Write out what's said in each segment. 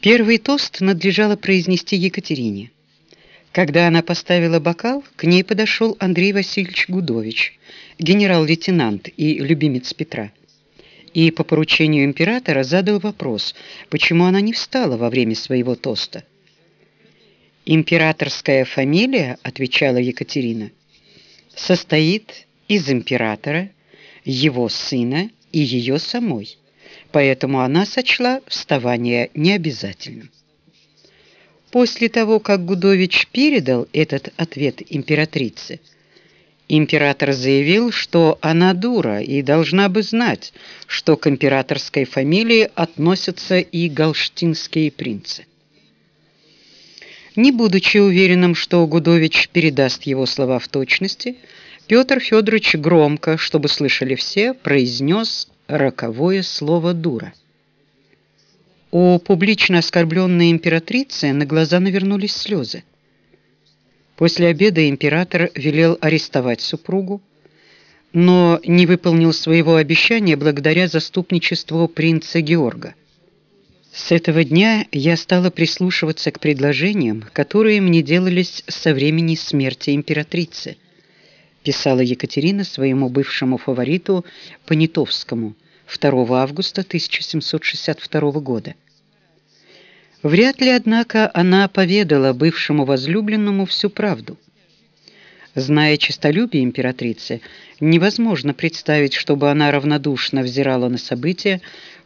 Первый тост надлежало произнести Екатерине. Когда она поставила бокал, к ней подошел Андрей Васильевич Гудович, генерал-лейтенант и любимец Петра. И по поручению императора задал вопрос, почему она не встала во время своего тоста. «Императорская фамилия, — отвечала Екатерина, — состоит из императора, его сына и ее самой, поэтому она сочла вставание необязательным. После того, как Гудович передал этот ответ императрице, император заявил, что она дура и должна бы знать, что к императорской фамилии относятся и галштинские принцы. Не будучи уверенным, что Гудович передаст его слова в точности, Петр Федорович громко, чтобы слышали все, произнес роковое слово «дура». У публично оскорбленной императрицы на глаза навернулись слезы. После обеда император велел арестовать супругу, но не выполнил своего обещания благодаря заступничеству принца Георга. С этого дня я стала прислушиваться к предложениям, которые мне делались со времени смерти императрицы, писала Екатерина своему бывшему фавориту Понятовскому 2 августа 1762 года. Вряд ли, однако, она поведала бывшему возлюбленному всю правду. Зная честолюбие императрицы, невозможно представить, чтобы она равнодушно взирала на события,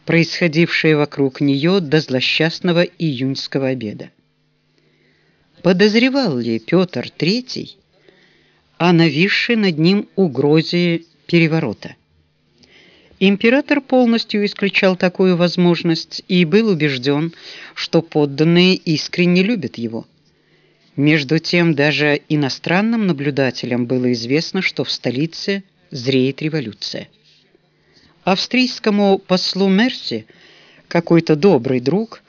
происходившие вокруг нее до злосчастного июньского обеда. Подозревал ли Петр III о нависшей над ним угрозе переворота? Император полностью исключал такую возможность и был убежден, что подданные искренне любят его. Между тем, даже иностранным наблюдателям было известно, что в столице зреет революция. Австрийскому послу Мерси какой-то добрый друг,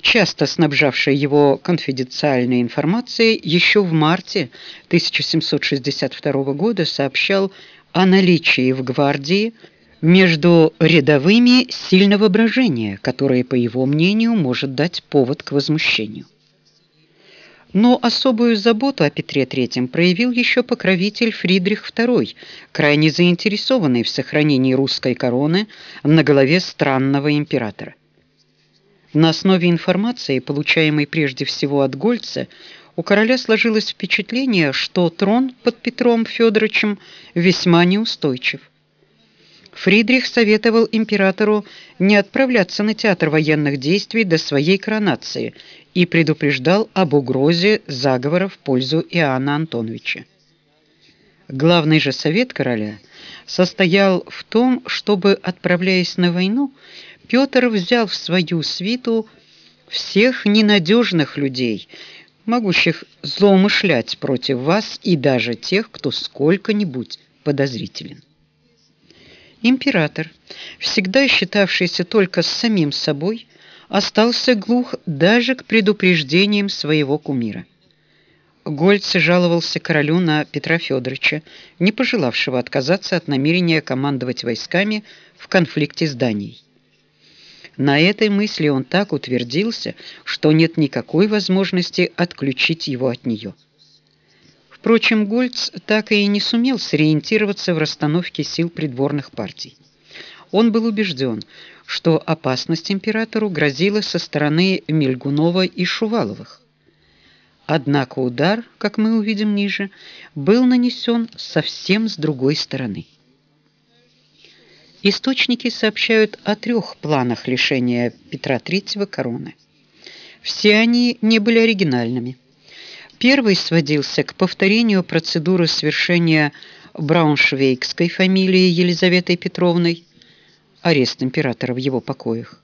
часто снабжавший его конфиденциальной информацией, еще в марте 1762 года сообщал о наличии в гвардии между рядовыми сильного брожения, которое, по его мнению, может дать повод к возмущению. Но особую заботу о Петре III проявил еще покровитель Фридрих II, крайне заинтересованный в сохранении русской короны на голове странного императора. На основе информации, получаемой прежде всего от Гольца, у короля сложилось впечатление, что трон под Петром Федоровичем весьма неустойчив. Фридрих советовал императору не отправляться на театр военных действий до своей коронации и предупреждал об угрозе заговора в пользу Иоанна Антоновича. Главный же совет короля состоял в том, чтобы, отправляясь на войну, Петр взял в свою свиту всех ненадежных людей, могущих злоумышлять против вас и даже тех, кто сколько-нибудь подозрителен. Император, всегда считавшийся только с самим собой, остался глух даже к предупреждениям своего кумира. Гольц жаловался королю на Петра Федоровича, не пожелавшего отказаться от намерения командовать войсками в конфликте с Данией. На этой мысли он так утвердился, что нет никакой возможности отключить его от нее. Впрочем, Гольц так и не сумел сориентироваться в расстановке сил придворных партий. Он был убежден, что опасность императору грозила со стороны Мельгунова и Шуваловых. Однако удар, как мы увидим ниже, был нанесен совсем с другой стороны. Источники сообщают о трех планах лишения Петра III короны. Все они не были оригинальными. Первый сводился к повторению процедуры свершения брауншвейгской фамилии Елизаветой Петровной, арест императора в его покоях.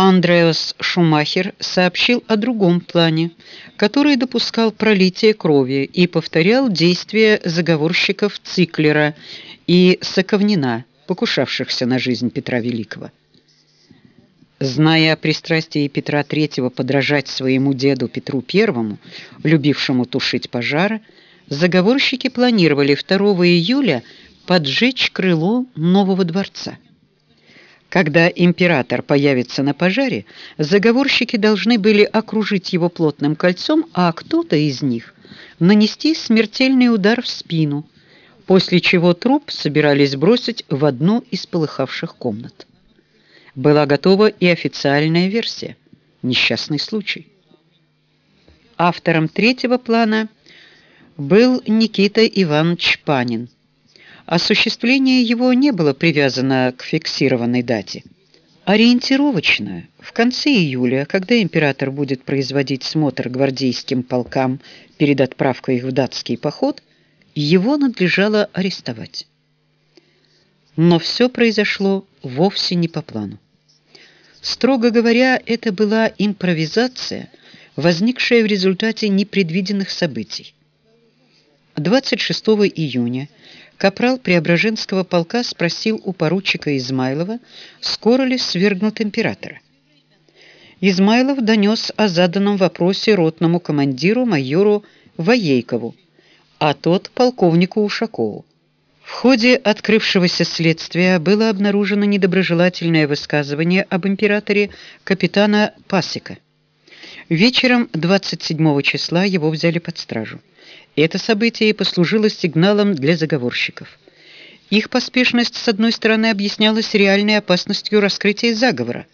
Андреас Шумахер сообщил о другом плане, который допускал пролитие крови и повторял действия заговорщиков Циклера и Соковнина, покушавшихся на жизнь Петра Великого. Зная о пристрастии Петра III подражать своему деду Петру I, любившему тушить пожары, заговорщики планировали 2 июля поджечь крыло нового дворца. Когда император появится на пожаре, заговорщики должны были окружить его плотным кольцом, а кто-то из них нанести смертельный удар в спину, после чего труп собирались бросить в одну из полыхавших комнат. Была готова и официальная версия – несчастный случай. Автором третьего плана был Никита Иванович Панин – Осуществление его не было привязано к фиксированной дате. Ориентировочно, в конце июля, когда император будет производить смотр гвардейским полкам перед отправкой их в датский поход, его надлежало арестовать. Но все произошло вовсе не по плану. Строго говоря, это была импровизация, возникшая в результате непредвиденных событий. 26 июня капрал Преображенского полка спросил у поручика Измайлова, скоро ли свергнут императора. Измайлов донес о заданном вопросе ротному командиру майору Воейкову, а тот полковнику Ушакову. В ходе открывшегося следствия было обнаружено недоброжелательное высказывание об императоре капитана Пасека. Вечером 27 числа его взяли под стражу. Это событие послужило сигналом для заговорщиков. Их поспешность, с одной стороны, объяснялась реальной опасностью раскрытия заговора.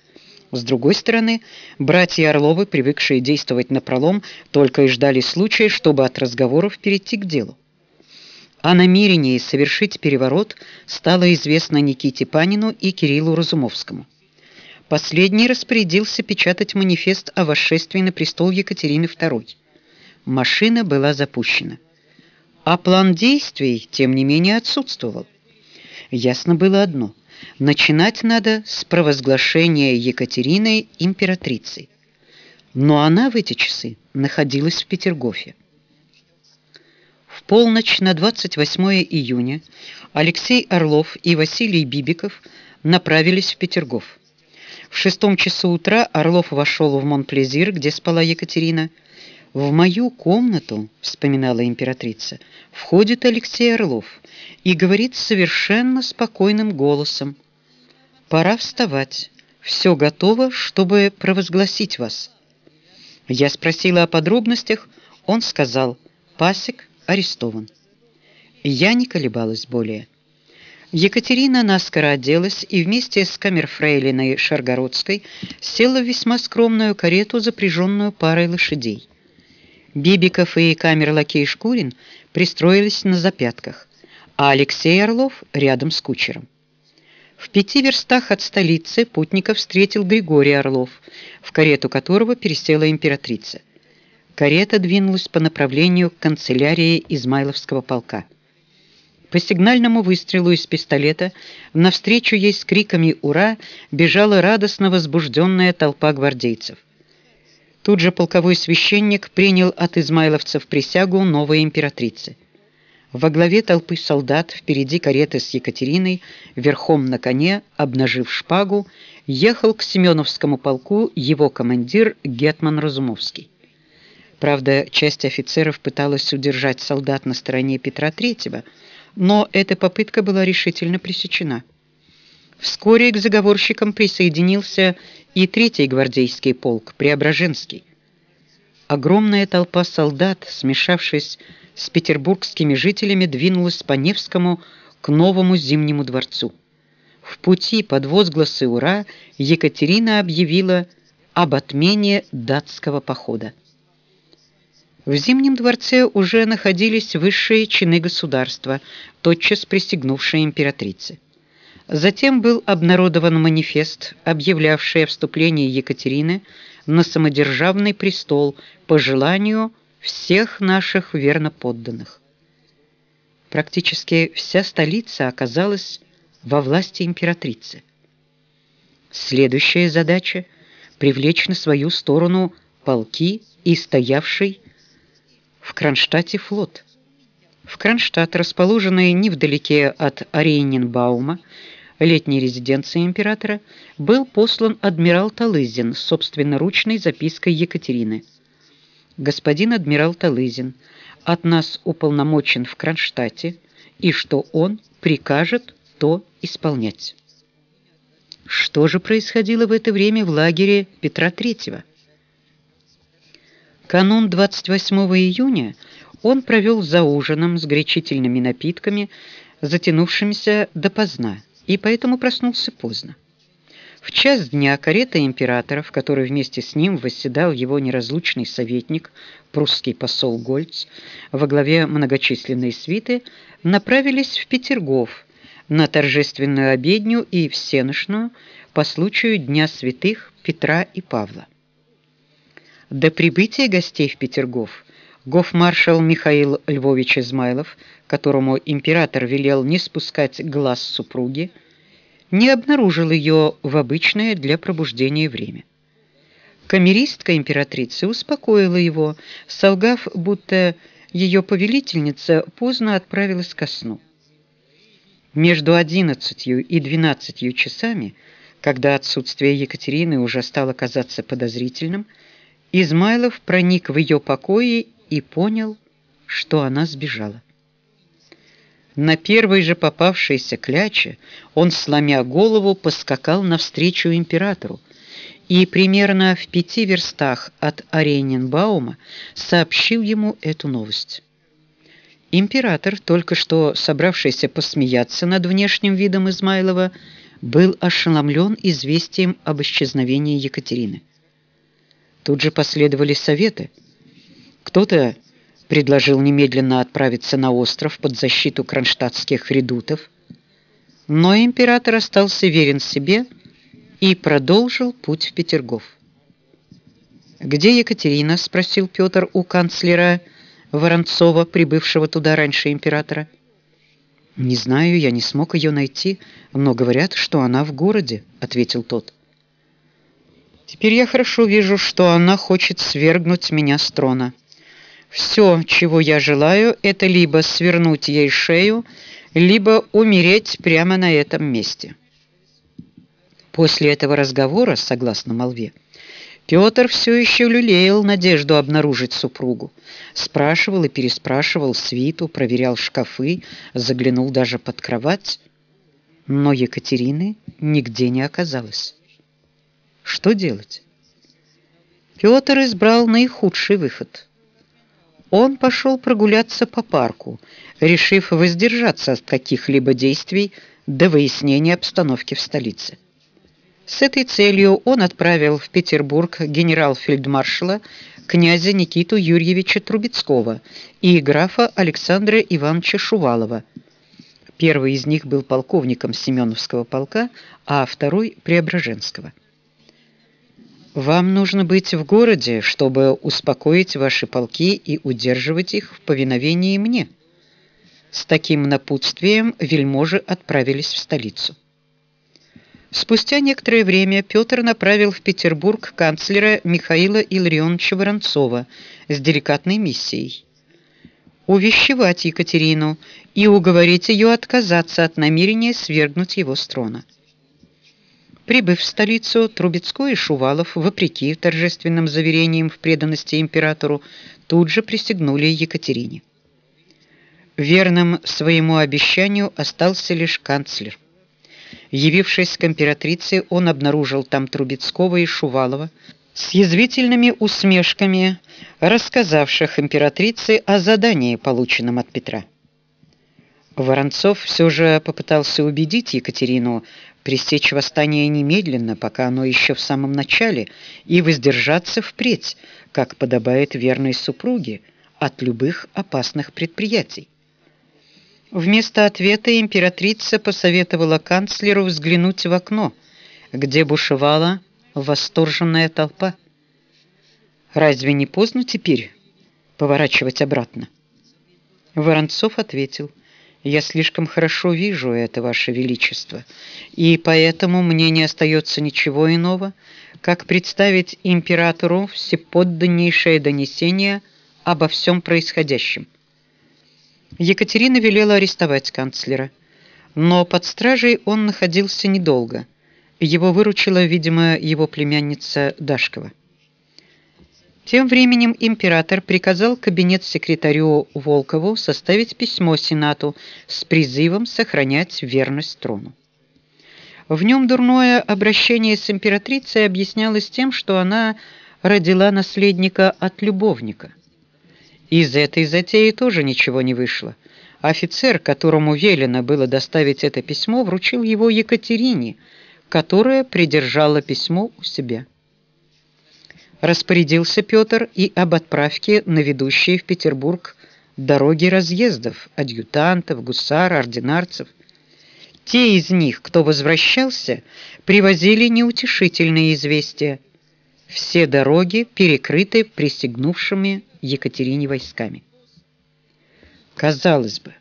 С другой стороны, братья Орловы, привыкшие действовать напролом, только и ждали случая, чтобы от разговоров перейти к делу. О намерении совершить переворот стало известно Никите Панину и Кириллу Разумовскому. Последний распорядился печатать манифест о восшествии на престол Екатерины II. Машина была запущена. А план действий, тем не менее, отсутствовал. Ясно было одно – начинать надо с провозглашения Екатериной императрицей. Но она в эти часы находилась в Петергофе. В полночь на 28 июня Алексей Орлов и Василий Бибиков направились в Петергоф. В шестом часу утра Орлов вошел в Монплезир, где спала Екатерина, «В мою комнату, — вспоминала императрица, — входит Алексей Орлов и говорит совершенно спокойным голосом. «Пора вставать. Все готово, чтобы провозгласить вас». Я спросила о подробностях, он сказал, «Пасек арестован». Я не колебалась более. Екатерина наскоро оделась и вместе с камерфрейлиной Шаргородской села в весьма скромную карету, запряженную парой лошадей. Бибиков и камер-лакей Шкурин пристроились на запятках, а Алексей Орлов рядом с кучером. В пяти верстах от столицы путников встретил Григорий Орлов, в карету которого пересела императрица. Карета двинулась по направлению к канцелярии Измайловского полка. По сигнальному выстрелу из пистолета навстречу ей с криками «Ура!» бежала радостно возбужденная толпа гвардейцев. Тут же полковой священник принял от измайловцев присягу новой императрицы. Во главе толпы солдат, впереди кареты с Екатериной, верхом на коне, обнажив шпагу, ехал к Семеновскому полку его командир Гетман Разумовский. Правда, часть офицеров пыталась удержать солдат на стороне Петра III, но эта попытка была решительно пресечена. Вскоре к заговорщикам присоединился и третий гвардейский полк, Преображенский. Огромная толпа солдат, смешавшись с петербургскими жителями, двинулась по Невскому к новому Зимнему дворцу. В пути под возгласы «Ура» Екатерина объявила об отмене датского похода. В Зимнем дворце уже находились высшие чины государства, тотчас присягнувшие императрице. Затем был обнародован манифест, объявлявший о вступлении Екатерины на самодержавный престол по желанию всех наших верноподданных. Практически вся столица оказалась во власти императрицы. Следующая задача – привлечь на свою сторону полки и стоявший в Кронштадте флот. В Кронштадт, расположенный невдалеке от Орейненбаума, летней резиденции императора, был послан адмирал Талызин с собственноручной запиской Екатерины. «Господин адмирал Талызин от нас уполномочен в Кронштадте, и что он прикажет, то исполнять». Что же происходило в это время в лагере Петра III? Канун 28 июня он провел за ужином с горячительными напитками, затянувшимися допоздна, и поэтому проснулся поздно. В час дня карета императора, в которой вместе с ним восседал его неразлучный советник, прусский посол Гольц, во главе многочисленной свиты, направились в Петергоф на торжественную обедню и всеношную по случаю Дня святых Петра и Павла. До прибытия гостей в Петергоф гофмаршал Михаил Львович Измайлов, которому император велел не спускать глаз супруги, не обнаружил ее в обычное для пробуждения время. Камеристка императрицы успокоила его, солгав, будто ее повелительница поздно отправилась ко сну. Между одиннадцатью и двенадцатью часами, когда отсутствие Екатерины уже стало казаться подозрительным, Измайлов проник в ее покои и понял, что она сбежала. На первой же попавшейся кляче он, сломя голову, поскакал навстречу императору и примерно в пяти верстах от Орененбаума сообщил ему эту новость. Император, только что собравшийся посмеяться над внешним видом Измайлова, был ошеломлен известием об исчезновении Екатерины. Тут же последовали советы. Кто-то предложил немедленно отправиться на остров под защиту кронштадтских редутов, но император остался верен себе и продолжил путь в Петергоф. «Где Екатерина?» – спросил Петр у канцлера Воронцова, прибывшего туда раньше императора. «Не знаю, я не смог ее найти, но говорят, что она в городе», – ответил тот. «Теперь я хорошо вижу, что она хочет свергнуть меня с трона». Все, чего я желаю, это либо свернуть ей шею, либо умереть прямо на этом месте. После этого разговора, согласно молве, Петр все еще люлеял надежду обнаружить супругу. Спрашивал и переспрашивал свиту, проверял шкафы, заглянул даже под кровать. Но Екатерины нигде не оказалось. Что делать? Петр избрал наихудший выход – он пошел прогуляться по парку, решив воздержаться от каких-либо действий до выяснения обстановки в столице. С этой целью он отправил в Петербург генерал-фельдмаршала князя Никиту Юрьевича Трубецкого и графа Александра Ивановича Шувалова. Первый из них был полковником Семеновского полка, а второй – Преображенского. Вам нужно быть в городе, чтобы успокоить ваши полки и удерживать их в повиновении мне. С таким напутствием вельможи отправились в столицу. Спустя некоторое время Петр направил в Петербург канцлера Михаила Илларионовича Воронцова с деликатной миссией увещевать Екатерину и уговорить ее отказаться от намерения свергнуть его с трона. Прибыв в столицу, Трубецкой и Шувалов, вопреки торжественным заверениям в преданности императору, тут же присягнули Екатерине. Верным своему обещанию остался лишь канцлер. Явившись к императрице, он обнаружил там Трубецкого и Шувалова с язвительными усмешками, рассказавших императрице о задании, полученном от Петра. Воронцов все же попытался убедить Екатерину пресечь восстание немедленно, пока оно еще в самом начале, и воздержаться впредь, как подобает верной супруге, от любых опасных предприятий. Вместо ответа императрица посоветовала канцлеру взглянуть в окно, где бушевала восторженная толпа. «Разве не поздно теперь поворачивать обратно?» Воронцов ответил – я слишком хорошо вижу это, Ваше Величество, и поэтому мне не остается ничего иного, как представить императору всеподданнейшее донесение обо всем происходящем. Екатерина велела арестовать канцлера, но под стражей он находился недолго. Его выручила, видимо, его племянница Дашкова. Тем временем император приказал кабинет-секретарю Волкову составить письмо Сенату с призывом сохранять верность трону. В нем дурное обращение с императрицей объяснялось тем, что она родила наследника от любовника. Из этой затеи тоже ничего не вышло. Офицер, которому велено было доставить это письмо, вручил его Екатерине, которая придержала письмо у себя. Распорядился Петр и об отправке на ведущие в Петербург дороги разъездов, адъютантов, гусар, ординарцев. Те из них, кто возвращался, привозили неутешительные известия. Все дороги перекрыты присягнувшими Екатерине войсками. Казалось бы,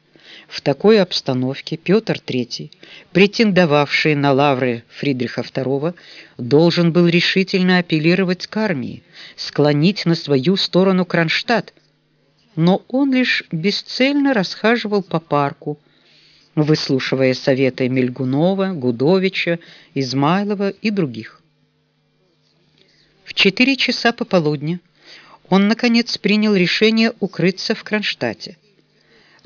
в такой обстановке Петр III, претендовавший на лавры Фридриха II, должен был решительно апеллировать к армии, склонить на свою сторону Кронштадт, но он лишь бесцельно расхаживал по парку, выслушивая советы Мельгунова, Гудовича, Измайлова и других. В четыре часа пополудни он наконец принял решение укрыться в Кронштадте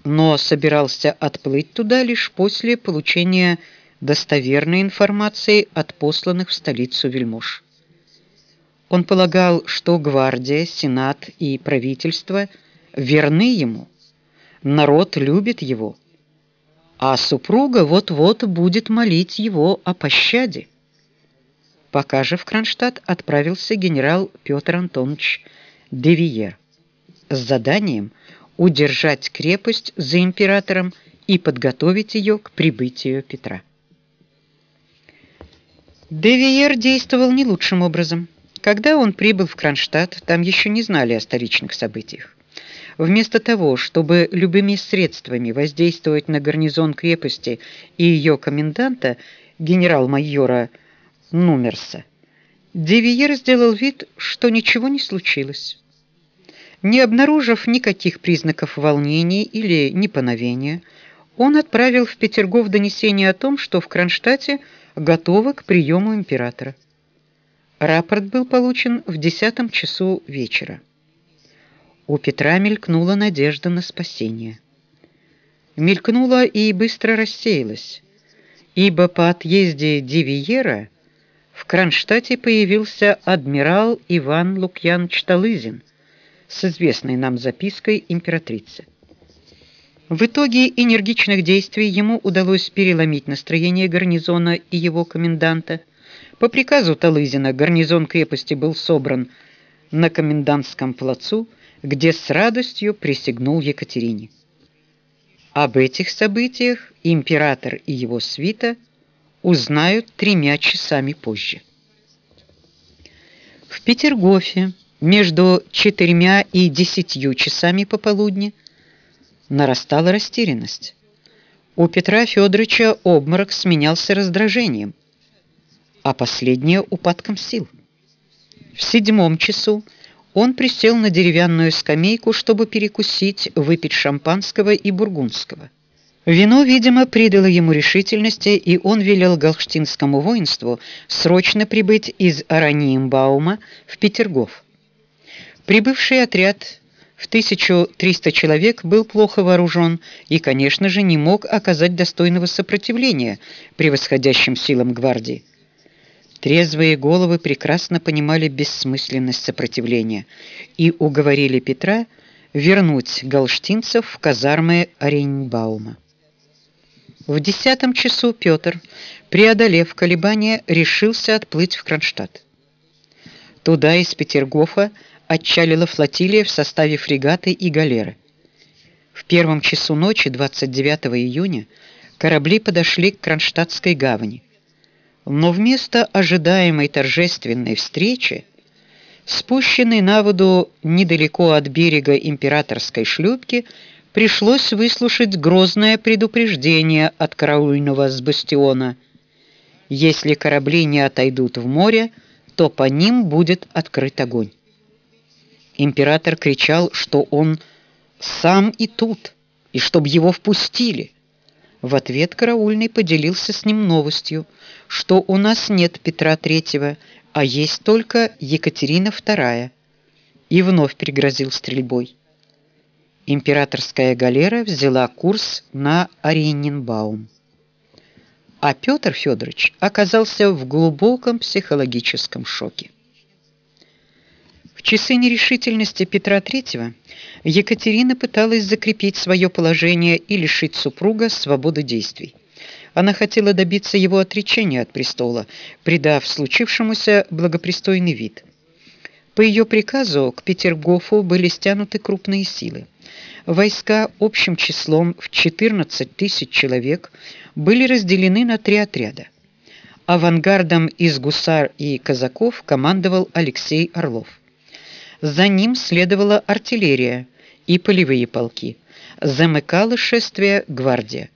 но собирался отплыть туда лишь после получения достоверной информации от посланных в столицу вельмож. Он полагал, что гвардия, сенат и правительство верны ему. Народ любит его, а супруга вот-вот будет молить его о пощаде. Пока же в Кронштадт отправился генерал Петр Антонович Девиер с заданием удержать крепость за императором и подготовить ее к прибытию Петра. Девиер действовал не лучшим образом. Когда он прибыл в Кронштадт, там еще не знали о столичных событиях. Вместо того, чтобы любыми средствами воздействовать на гарнизон крепости и ее коменданта, генерал-майора Нумерса, Девиер сделал вид, что ничего не случилось. Не обнаружив никаких признаков волнения или неповиновения, он отправил в Петергоф донесение о том, что в Кронштадте готовы к приему императора. Рапорт был получен в десятом часу вечера. У Петра мелькнула надежда на спасение. Мелькнула и быстро рассеялась, ибо по отъезде Дивиера в Кронштадте появился адмирал Иван Лукьянович Талызин, с известной нам запиской императрицы. В итоге энергичных действий ему удалось переломить настроение гарнизона и его коменданта. По приказу Талызина гарнизон крепости был собран на комендантском плацу, где с радостью присягнул Екатерине. Об этих событиях император и его свита узнают тремя часами позже. В Петергофе между четырьмя и десятью часами пополудни нарастала растерянность. У Петра Федоровича обморок сменялся раздражением, а последнее упадком сил. В седьмом часу он присел на деревянную скамейку, чтобы перекусить, выпить шампанского и бургундского. Вино, видимо, придало ему решительности, и он велел галштинскому воинству срочно прибыть из Араниембаума в Петергоф. Прибывший отряд в 1300 человек был плохо вооружен и, конечно же, не мог оказать достойного сопротивления превосходящим силам гвардии. Трезвые головы прекрасно понимали бессмысленность сопротивления и уговорили Петра вернуть галштинцев в казармы Оренбаума. В десятом часу Петр, преодолев колебания, решился отплыть в Кронштадт. Туда из Петергофа отчалила флотилия в составе фрегаты и галеры. В первом часу ночи 29 июня корабли подошли к Кронштадтской гавани. Но вместо ожидаемой торжественной встречи спущенной на воду недалеко от берега императорской шлюпки пришлось выслушать грозное предупреждение от караульного с бастиона. Если корабли не отойдут в море, то по ним будет открыт огонь. Император кричал, что он сам и тут, и чтобы его впустили. В ответ караульный поделился с ним новостью, что у нас нет Петра III, а есть только Екатерина II, и вновь пригрозил стрельбой. Императорская галера взяла курс на Орененбаум. а Петр Федорович оказался в глубоком психологическом шоке. В часы нерешительности Петра III Екатерина пыталась закрепить свое положение и лишить супруга свободы действий. Она хотела добиться его отречения от престола, придав случившемуся благопристойный вид. По ее приказу к Петергофу были стянуты крупные силы. Войска общим числом в 14 тысяч человек были разделены на три отряда. Авангардом из гусар и казаков командовал Алексей Орлов. За ним следовала артиллерия и полевые полки. Замыкала шествие гвардия.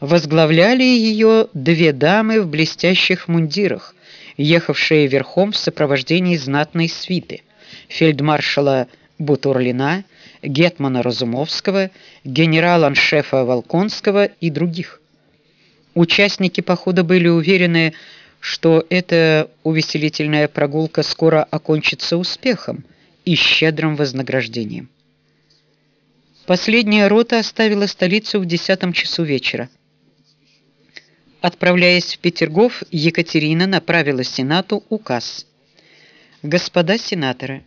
Возглавляли ее две дамы в блестящих мундирах, ехавшие верхом в сопровождении знатной свиты: фельдмаршала Бутурлина, гетмана Разумовского, генерала-аншефа Волконского и других. Участники похода были уверены, что эта увеселительная прогулка скоро окончится успехом и щедрым вознаграждением. Последняя рота оставила столицу в десятом часу вечера. Отправляясь в Петергоф, Екатерина направила Сенату указ. Господа сенаторы,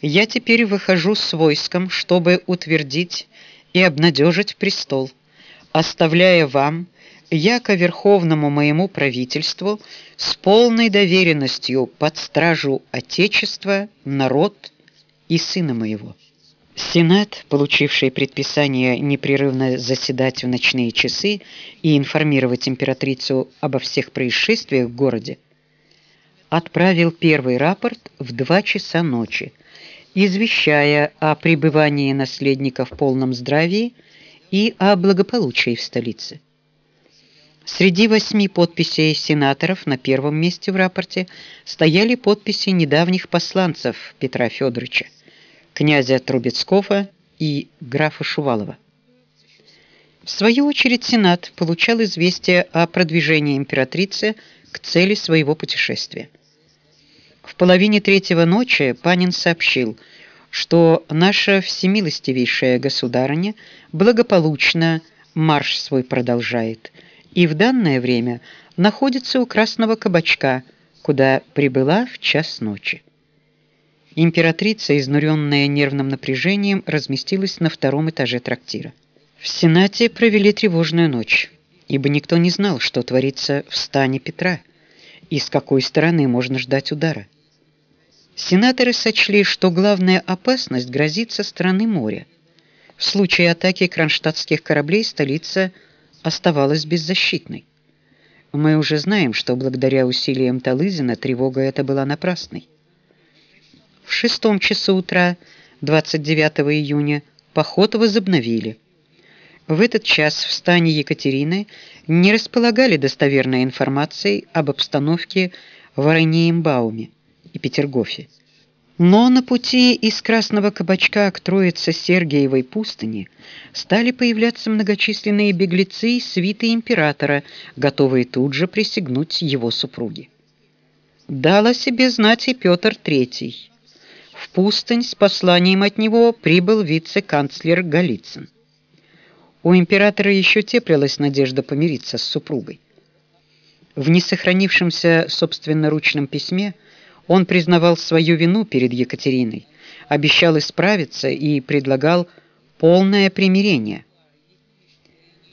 я теперь выхожу с войском, чтобы утвердить и обнадежить престол, оставляя вам, яко верховному моему правительству, с полной доверенностью под стражу отечества, народ и сына моего. Сенат, получивший предписание непрерывно заседать в ночные часы и информировать императрицу обо всех происшествиях в городе, отправил первый рапорт в два часа ночи, извещая о пребывании наследника в полном здравии и о благополучии в столице. Среди восьми подписей сенаторов на первом месте в рапорте стояли подписи недавних посланцев Петра Федоровича князя Трубецкого и графа Шувалова. В свою очередь Сенат получал известие о продвижении императрицы к цели своего путешествия. В половине третьего ночи Панин сообщил, что наша всемилостивейшая государыня благополучно марш свой продолжает и в данное время находится у Красного кабачка, куда прибыла в час ночи. Императрица, изнуренная нервным напряжением, разместилась на втором этаже трактира. В Сенате провели тревожную ночь, ибо никто не знал, что творится в стане Петра и с какой стороны можно ждать удара. Сенаторы сочли, что главная опасность грозит со стороны моря. В случае атаки кронштадтских кораблей столица оставалась беззащитной. Мы уже знаем, что благодаря усилиям Талызина тревога эта была напрасной. В шестом часу утра 29 июня поход возобновили. В этот час в стане Екатерины не располагали достоверной информацией об обстановке в Оренеембауме и Петергофе. Но на пути из Красного Кабачка к Троице-Сергиевой пустыне стали появляться многочисленные беглецы и свиты императора, готовые тут же присягнуть его супруге. Дал о себе знать и Петр III. В пустынь с посланием от него прибыл вице-канцлер Голицын. У императора еще теплилась надежда помириться с супругой. В несохранившемся собственноручном письме он признавал свою вину перед Екатериной, обещал исправиться и предлагал полное примирение.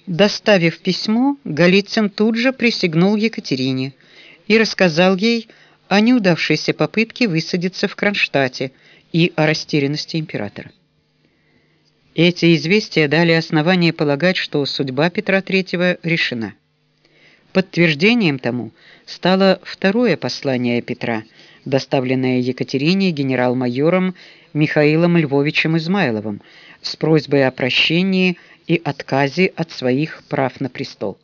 Доставив письмо, Голицын тут же присягнул Екатерине и рассказал ей о неудавшейся попытке высадиться в Кронштадте и о растерянности императора. Эти известия дали основание полагать, что судьба Петра III решена. Подтверждением тому стало второе послание Петра, доставленное Екатерине генерал-майором Михаилом Львовичем Измайловым с просьбой о прощении и отказе от своих прав на престол.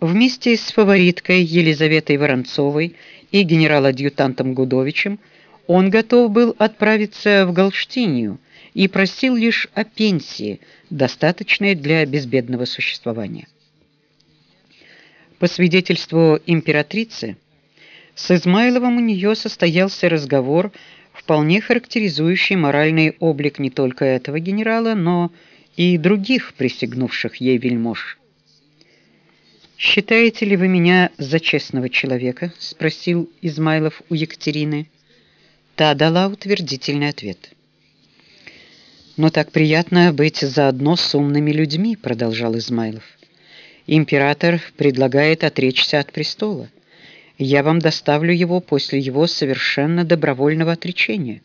Вместе с фавориткой Елизаветой Воронцовой и генерал-адъютантом Гудовичем он готов был отправиться в Галштинию и просил лишь о пенсии, достаточной для безбедного существования. По свидетельству императрицы, с Измайловым у нее состоялся разговор, вполне характеризующий моральный облик не только этого генерала, но и других присягнувших ей вельмож. Считаете ли вы меня за честного человека? спросил Измайлов у Екатерины. Та дала утвердительный ответ. Но так приятно быть заодно с умными людьми, продолжал Измайлов. Император предлагает отречься от престола. Я вам доставлю его после его совершенно добровольного отречения.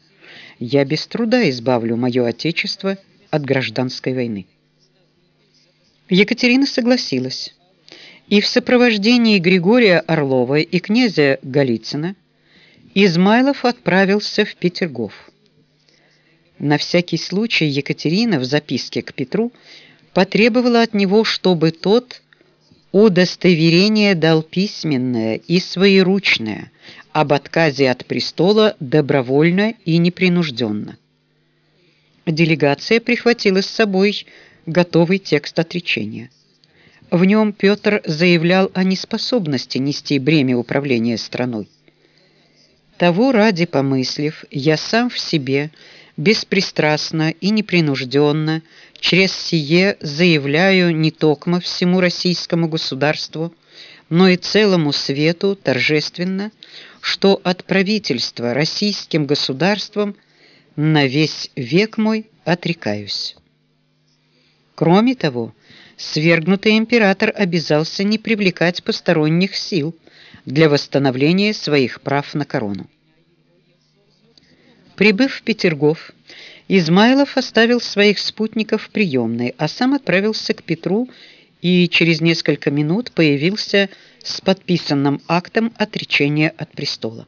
Я без труда избавлю мое отечество от гражданской войны. Екатерина согласилась. И в сопровождении Григория Орлова и князя Голицына Измайлов отправился в Петергоф. На всякий случай Екатерина в записке к Петру потребовала от него, чтобы тот удостоверение дал письменное и своеручное об отказе от престола добровольно и непринужденно. Делегация прихватила с собой готовый текст отречения. В нем Петр заявлял о неспособности нести бремя управления страной. Того ради помыслив, я сам в себе беспристрастно и непринужденно через сие заявляю не токмо всему российскому государству, но и целому свету торжественно, что от правительства российским государством на весь век мой отрекаюсь. Кроме того, свергнутый император обязался не привлекать посторонних сил для восстановления своих прав на корону. Прибыв в Петергоф, Измайлов оставил своих спутников в приемной, а сам отправился к Петру и через несколько минут появился с подписанным актом отречения от престола.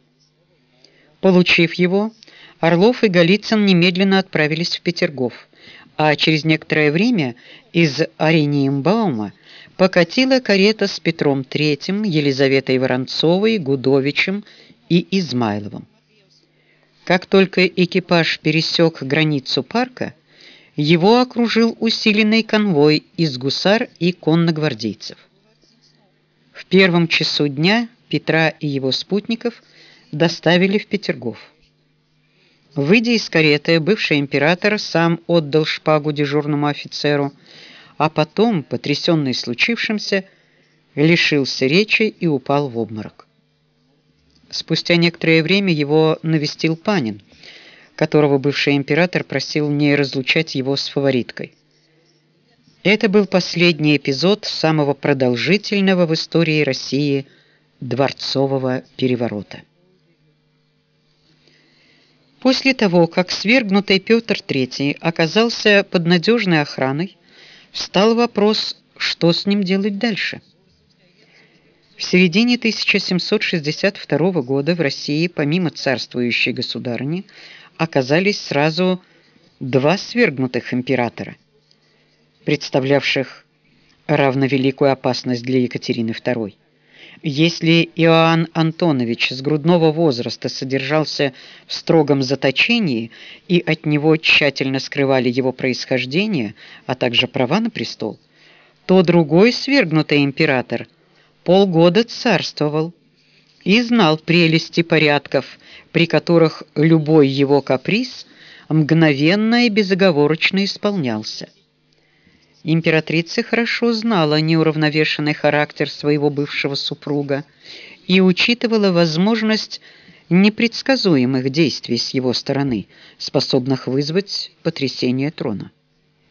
Получив его, Орлов и Голицын немедленно отправились в Петергоф, а через некоторое время из Орениенбаума покатила карета с Петром III, Елизаветой Воронцовой, Гудовичем и Измайловым. Как только экипаж пересек границу парка, его окружил усиленный конвой из гусар и конногвардейцев. В первом часу дня Петра и его спутников доставили в Петергоф. Выйдя из кареты, бывший император сам отдал шпагу дежурному офицеру, а потом, потрясенный случившимся, лишился речи и упал в обморок. Спустя некоторое время его навестил Панин, которого бывший император просил не разлучать его с фавориткой. Это был последний эпизод самого продолжительного в истории России дворцового переворота. После того, как свергнутый Петр III оказался под надежной охраной, встал вопрос, что с ним делать дальше. В середине 1762 года в России, помимо царствующей государыни, оказались сразу два свергнутых императора, представлявших равновеликую опасность для Екатерины II. Если Иоанн Антонович с грудного возраста содержался в строгом заточении и от него тщательно скрывали его происхождение, а также права на престол, то другой свергнутый император – полгода царствовал и знал прелести порядков, при которых любой его каприз мгновенно и безоговорочно исполнялся. Императрица хорошо знала неуравновешенный характер своего бывшего супруга и учитывала возможность непредсказуемых действий с его стороны, способных вызвать потрясение трона.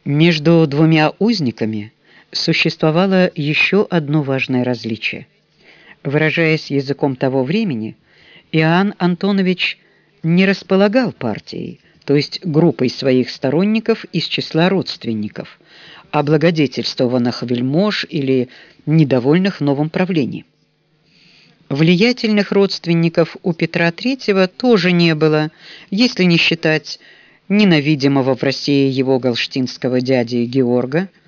Между двумя узниками существовало еще одно важное различие. Выражаясь языком того времени, Иоанн Антонович не располагал партией, то есть группой своих сторонников из числа родственников, облагодетельствованных вельмож или недовольных новым правлением. Влиятельных родственников у Петра III тоже не было, если не считать ненавидимого в России его галштинского дяди Георга –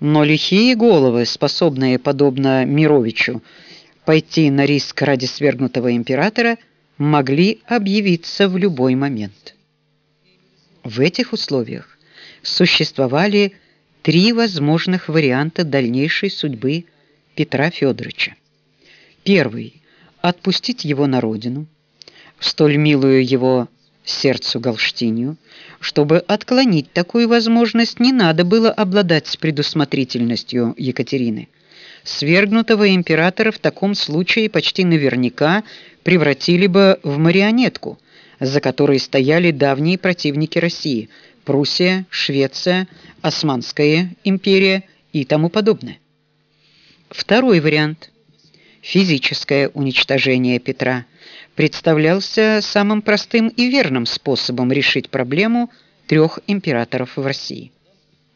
но лихие головы, способные, подобно Мировичу, пойти на риск ради свергнутого императора, могли объявиться в любой момент. В этих условиях существовали три возможных варианта дальнейшей судьбы Петра Федоровича. Первый отпустить его на родину, в столь милую его сердцу Галштинию. Чтобы отклонить такую возможность, не надо было обладать предусмотрительностью Екатерины. свергнутого императора в таком случае почти наверняка превратили бы в марионетку, за которой стояли давние противники России – Пруссия, Швеция, Османская империя и тому подобное. Второй вариант – физическое уничтожение Петра – представлялся самым простым и верным способом решить проблему трех императоров в России.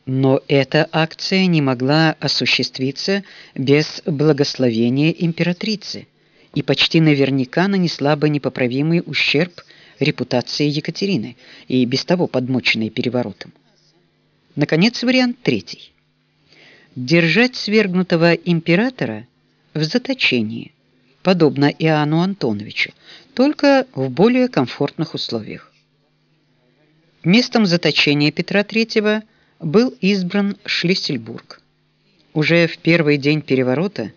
Но эта акция не могла осуществиться без благословения императрицы и почти наверняка нанесла бы непоправимый ущерб репутации Екатерины и без того подмоченной переворотом. Наконец, вариант третий. Держать свергнутого императора в заточении – подобно Иоанну Антоновичу, только в более комфортных условиях. Местом заточения Петра III был избран Шлиссельбург. Уже в первый день переворота,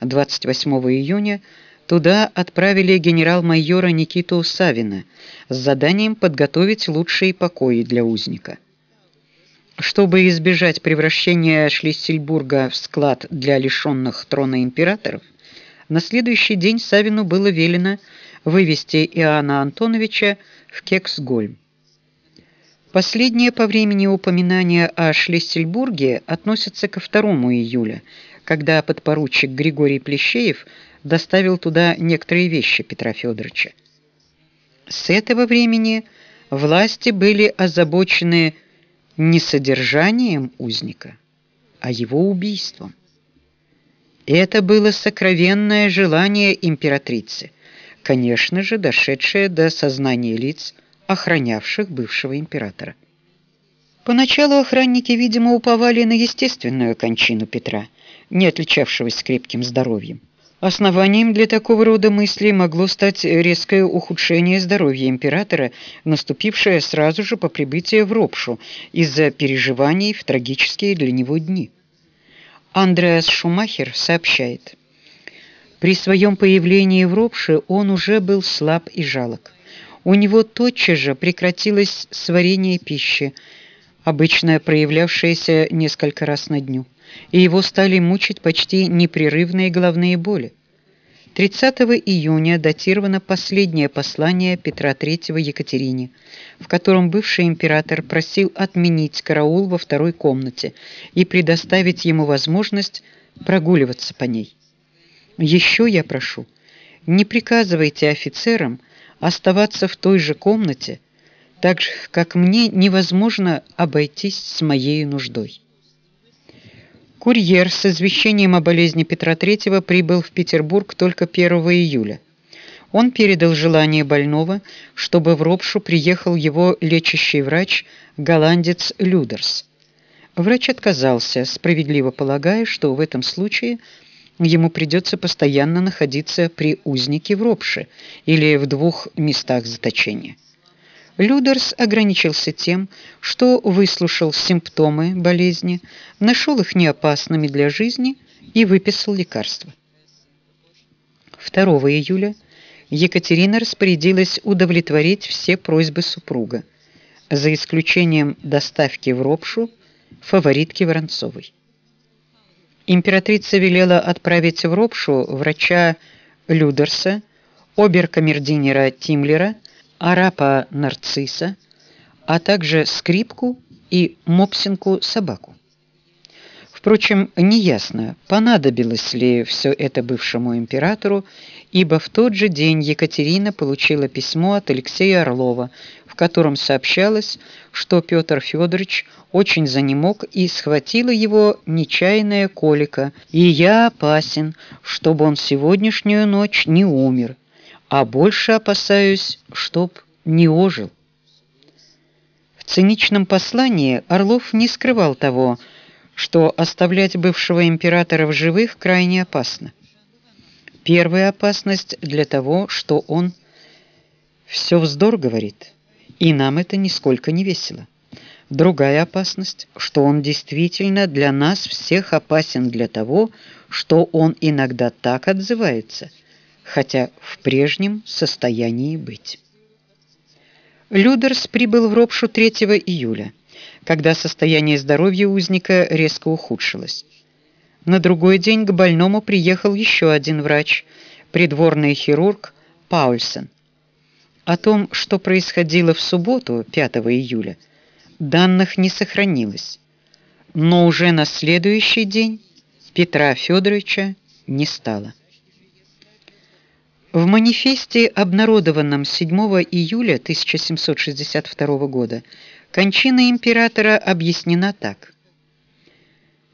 28 июня, туда отправили генерал-майора Никиту Савина с заданием подготовить лучшие покои для узника. Чтобы избежать превращения Шлиссельбурга в склад для лишенных трона императоров, на следующий день Савину было велено вывести Иоанна Антоновича в Кексгольм. Последнее по времени упоминание о Шлиссельбурге относится ко 2 июля, когда подпоручик Григорий Плещеев доставил туда некоторые вещи Петра Федоровича. С этого времени власти были озабочены не содержанием узника, а его убийством. Это было сокровенное желание императрицы, конечно же, дошедшее до сознания лиц, охранявших бывшего императора. Поначалу охранники, видимо, уповали на естественную кончину Петра, не отличавшегося крепким здоровьем. Основанием для такого рода мыслей могло стать резкое ухудшение здоровья императора, наступившее сразу же по прибытии в Ропшу из-за переживаний в трагические для него дни. Андреас Шумахер сообщает: При своем появлении в Ропше он уже был слаб и жалок. У него тотчас же прекратилось сварение пищи, обычно проявлявшееся несколько раз на дню, и его стали мучить почти непрерывные головные боли. 30 июня датировано последнее послание Петра III Екатерине, в котором бывший император просил отменить караул во второй комнате и предоставить ему возможность прогуливаться по ней. Еще я прошу, не приказывайте офицерам оставаться в той же комнате, так же, как мне невозможно обойтись с моей нуждой. Курьер с извещением о болезни Петра III прибыл в Петербург только 1 июля. Он передал желание больного, чтобы в Ропшу приехал его лечащий врач, голландец Людерс. Врач отказался, справедливо полагая, что в этом случае ему придется постоянно находиться при узнике в Ропше или в двух местах заточения. Людерс ограничился тем, что выслушал симптомы болезни, нашел их неопасными для жизни и выписал лекарства. 2 июля Екатерина распорядилась удовлетворить все просьбы супруга, за исключением доставки в Ропшу фаворитки Воронцовой. Императрица велела отправить в Ропшу врача Людерса, оберкамердинера Тимлера, арапа нарцисса, а также скрипку и мопсинку собаку. Впрочем, неясно, понадобилось ли все это бывшему императору, ибо в тот же день Екатерина получила письмо от Алексея Орлова, в котором сообщалось, что Петр Федорович очень занемог и схватила его нечаянная колика, и я опасен, чтобы он сегодняшнюю ночь не умер а больше опасаюсь, чтоб не ожил. В циничном послании Орлов не скрывал того, что оставлять бывшего императора в живых крайне опасно. Первая опасность для того, что он все вздор говорит, и нам это нисколько не весело. Другая опасность, что он действительно для нас всех опасен для того, что он иногда так отзывается – хотя в прежнем состоянии быть. Людерс прибыл в Ропшу 3 июля, когда состояние здоровья узника резко ухудшилось. На другой день к больному приехал еще один врач, придворный хирург Паульсен. О том, что происходило в субботу, 5 июля, данных не сохранилось. Но уже на следующий день Петра Федоровича не стало. В манифесте, обнародованном 7 июля 1762 года, кончина императора объяснена так: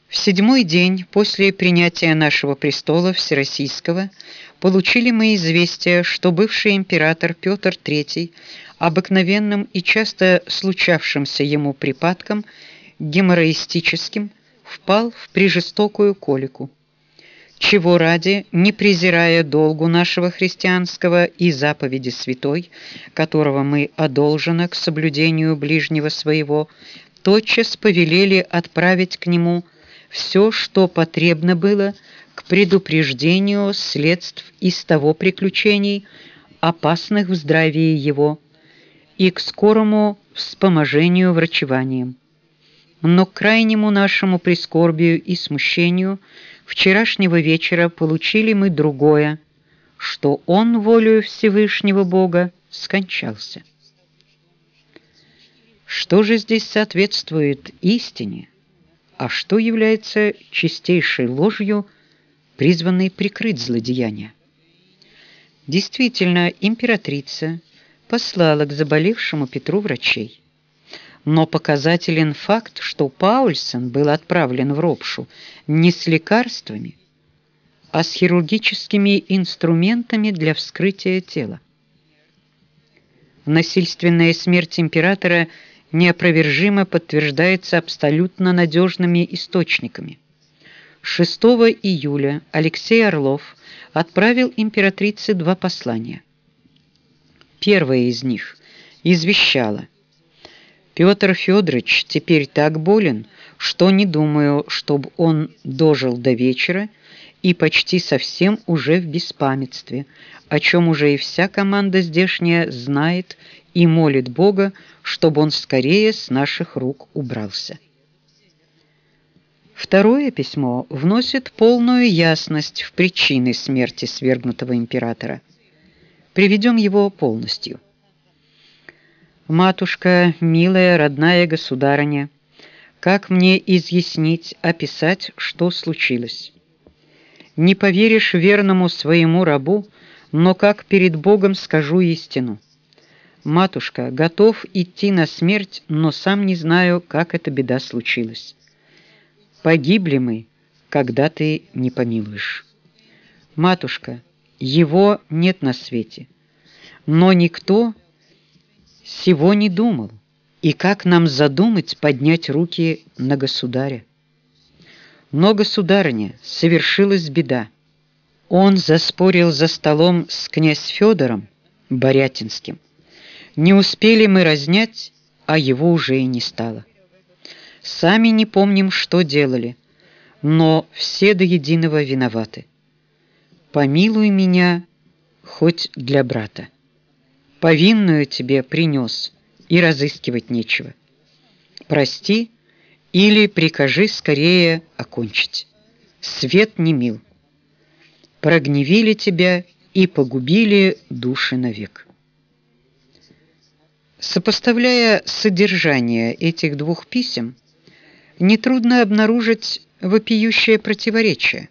В седьмой день после принятия нашего престола всероссийского получили мы известие, что бывший император Петр III обыкновенным и часто случавшимся ему припадком геморроистическим впал в прижестокую колику чего ради, не презирая долгу нашего христианского и заповеди святой, которого мы одолжены к соблюдению ближнего своего, тотчас повелели отправить к нему все, что потребно было к предупреждению следств из того приключений, опасных в здравии его, и к скорому вспоможению врачеванием. Но к крайнему нашему прискорбию и смущению – вчерашнего вечера получили мы другое, что он волею Всевышнего Бога скончался. Что же здесь соответствует истине, а что является чистейшей ложью, призванной прикрыть злодеяние? Действительно, императрица послала к заболевшему Петру врачей. Но показателен факт, что Паульсон был отправлен в Ропшу не с лекарствами, а с хирургическими инструментами для вскрытия тела. Насильственная смерть императора неопровержимо подтверждается абсолютно надежными источниками. 6 июля Алексей Орлов отправил императрице два послания. Первое из них извещало – Петр Федорович теперь так болен, что не думаю, чтобы он дожил до вечера и почти совсем уже в беспамятстве, о чем уже и вся команда здешняя знает и молит Бога, чтобы он скорее с наших рук убрался. Второе письмо вносит полную ясность в причины смерти свергнутого императора. Приведем его полностью. Матушка, милая, родная государыня, как мне изъяснить, описать, что случилось? Не поверишь верному своему рабу, но как перед Богом скажу истину. Матушка, готов идти на смерть, но сам не знаю, как эта беда случилась. Погибли мы, когда ты не помилуешь. Матушка, его нет на свете. Но никто всего не думал. И как нам задумать поднять руки на государя? Но государыня, совершилась беда. Он заспорил за столом с князь Федором Борятинским. Не успели мы разнять, а его уже и не стало. Сами не помним, что делали, но все до единого виноваты. Помилуй меня хоть для брата повинную тебе принес, и разыскивать нечего. Прости или прикажи скорее окончить. Свет не мил. Прогневили тебя и погубили души навек. Сопоставляя содержание этих двух писем, нетрудно обнаружить вопиющее противоречие.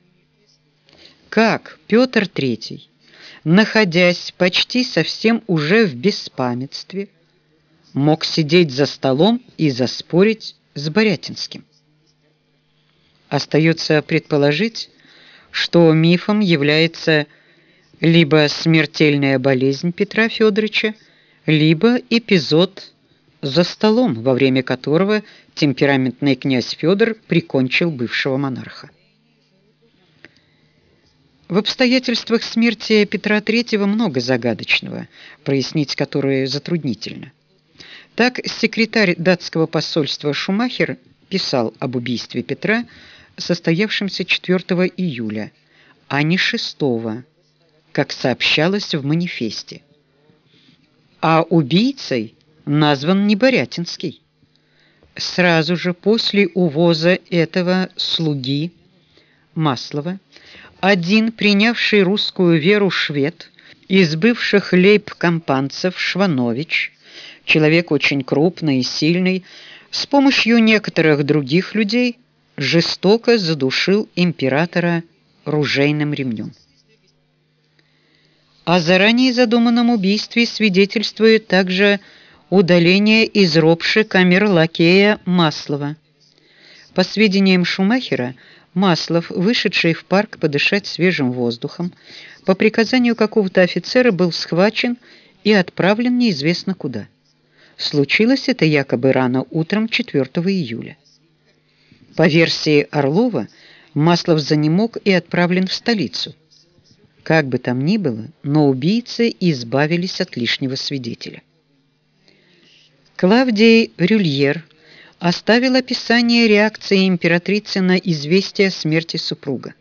Как Петр III находясь почти совсем уже в беспамятстве, мог сидеть за столом и заспорить с Борятинским. Остается предположить, что мифом является либо смертельная болезнь Петра Федоровича, либо эпизод за столом, во время которого темпераментный князь Федор прикончил бывшего монарха. В обстоятельствах смерти Петра III много загадочного, прояснить которое затруднительно. Так секретарь датского посольства Шумахер писал об убийстве Петра, состоявшемся 4 июля, а не 6, как сообщалось в манифесте. А убийцей назван не Маслова, один принявший русскую веру швед из бывших лейб-компанцев Шванович, человек очень крупный и сильный, с помощью некоторых других людей жестоко задушил императора ружейным ремнем. О заранее задуманном убийстве свидетельствует также удаление из ропши камерлакея Маслова. По сведениям Шумахера, Маслов, вышедший в парк подышать свежим воздухом, по приказанию какого-то офицера был схвачен и отправлен неизвестно куда. Случилось это якобы рано утром 4 июля. По версии Орлова, Маслов занемог и отправлен в столицу – как бы там ни было, но убийцы избавились от лишнего свидетеля. Клавдий Рюльер оставил описание реакции императрицы на известие о смерти супруга.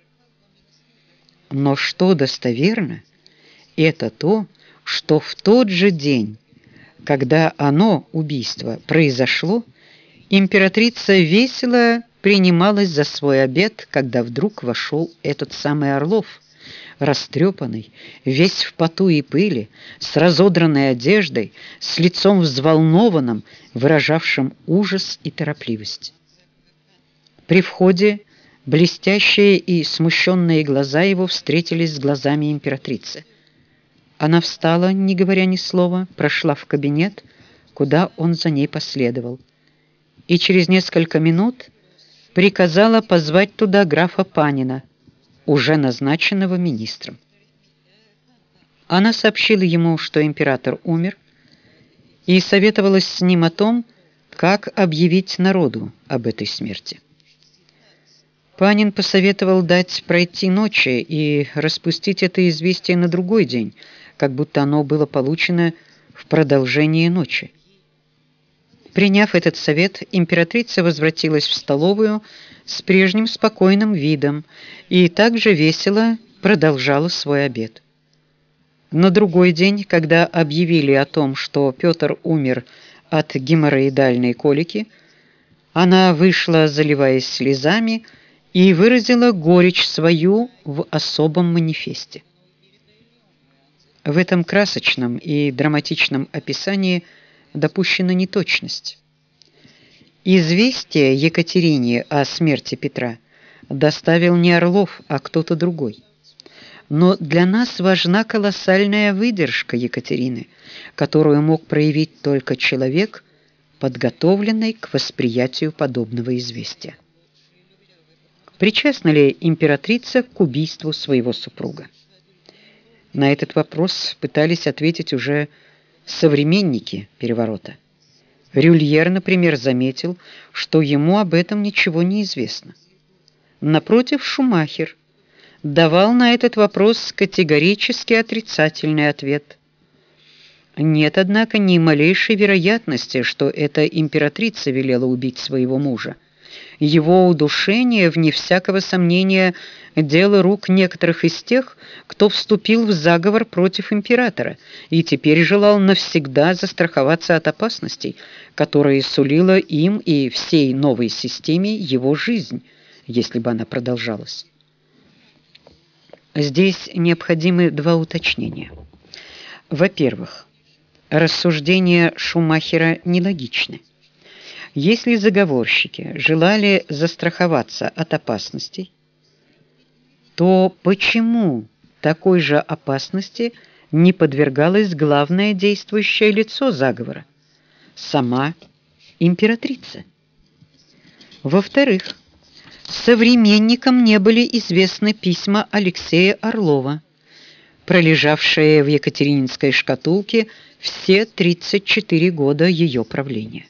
Но что достоверно, это то, что в тот же день, когда оно, убийство, произошло, императрица весело принималась за свой обед, когда вдруг вошел этот самый Орлов – растрепанный, весь в поту и пыли, с разодранной одеждой, с лицом взволнованным, выражавшим ужас и торопливость. При входе блестящие и смущенные глаза его встретились с глазами императрицы. Она встала, не говоря ни слова, прошла в кабинет, куда он за ней последовал, и через несколько минут приказала позвать туда графа Панина – уже назначенного министром. Она сообщила ему, что император умер, и советовалась с ним о том, как объявить народу об этой смерти. Панин посоветовал дать пройти ночи и распустить это известие на другой день, как будто оно было получено в продолжении ночи. Приняв этот совет, императрица возвратилась в столовую с прежним спокойным видом и также весело продолжала свой обед. На другой день, когда объявили о том, что Петр умер от геморроидальной колики, она вышла, заливаясь слезами, и выразила горечь свою в особом манифесте. В этом красочном и драматичном описании – допущена неточность. Известие Екатерине о смерти Петра доставил не Орлов, а кто-то другой. Но для нас важна колоссальная выдержка Екатерины, которую мог проявить только человек, подготовленный к восприятию подобного известия. Причастна ли императрица к убийству своего супруга? На этот вопрос пытались ответить уже современники переворота. Рюльер, например, заметил, что ему об этом ничего не известно. Напротив, Шумахер давал на этот вопрос категорически отрицательный ответ. Нет, однако, ни малейшей вероятности, что эта императрица велела убить своего мужа. Его удушение, вне всякого сомнения, дело рук некоторых из тех, кто вступил в заговор против императора и теперь желал навсегда застраховаться от опасностей, которые сулила им и всей новой системе его жизнь, если бы она продолжалась. Здесь необходимы два уточнения. Во-первых, рассуждения Шумахера нелогичны. Если заговорщики желали застраховаться от опасностей, то почему такой же опасности не подвергалось главное действующее лицо заговора сама императрица? Во-вторых, современникам не были известны письма Алексея Орлова, пролежавшие в Екатерининской шкатулке все 34 года ее правления.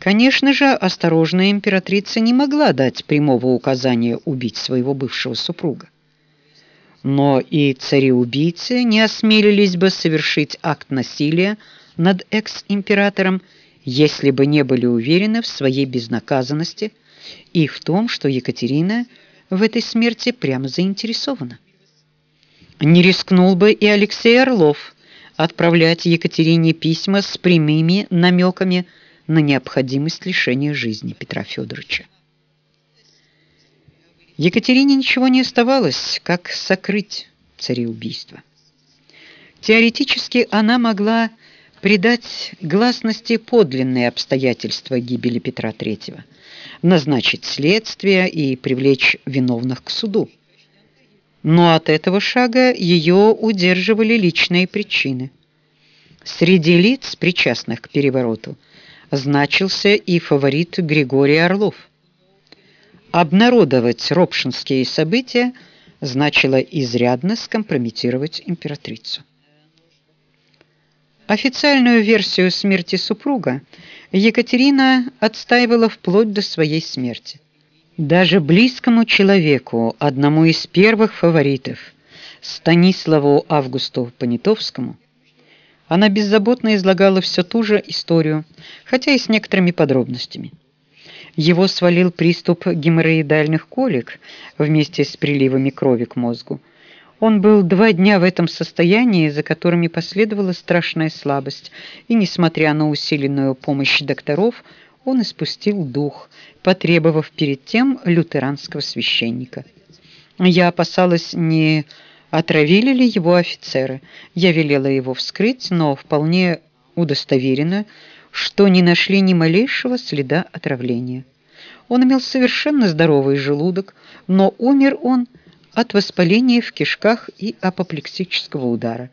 Конечно же, осторожная императрица не могла дать прямого указания убить своего бывшего супруга. Но и цареубийцы не осмелились бы совершить акт насилия над экс-императором, если бы не были уверены в своей безнаказанности и в том, что Екатерина в этой смерти прямо заинтересована. Не рискнул бы и Алексей Орлов отправлять Екатерине письма с прямыми намеками на необходимость лишения жизни Петра Федоровича. Екатерине ничего не оставалось, как сокрыть цареубийство. Теоретически она могла придать гласности подлинные обстоятельства гибели Петра III, назначить следствие и привлечь виновных к суду. Но от этого шага ее удерживали личные причины. Среди лиц, причастных к перевороту, значился и фаворит Григорий Орлов. Обнародовать ропшинские события значило изрядно скомпрометировать императрицу. Официальную версию смерти супруга Екатерина отстаивала вплоть до своей смерти. Даже близкому человеку, одному из первых фаворитов, Станиславу Августу Понятовскому, она беззаботно излагала всю ту же историю, хотя и с некоторыми подробностями. Его свалил приступ геморроидальных колик вместе с приливами крови к мозгу. Он был два дня в этом состоянии, за которыми последовала страшная слабость, и, несмотря на усиленную помощь докторов, он испустил дух, потребовав перед тем лютеранского священника. Я опасалась, не отравили ли его офицеры. Я велела его вскрыть, но вполне удостоверена, что не нашли ни малейшего следа отравления. Он имел совершенно здоровый желудок, но умер он от воспаления в кишках и апоплексического удара.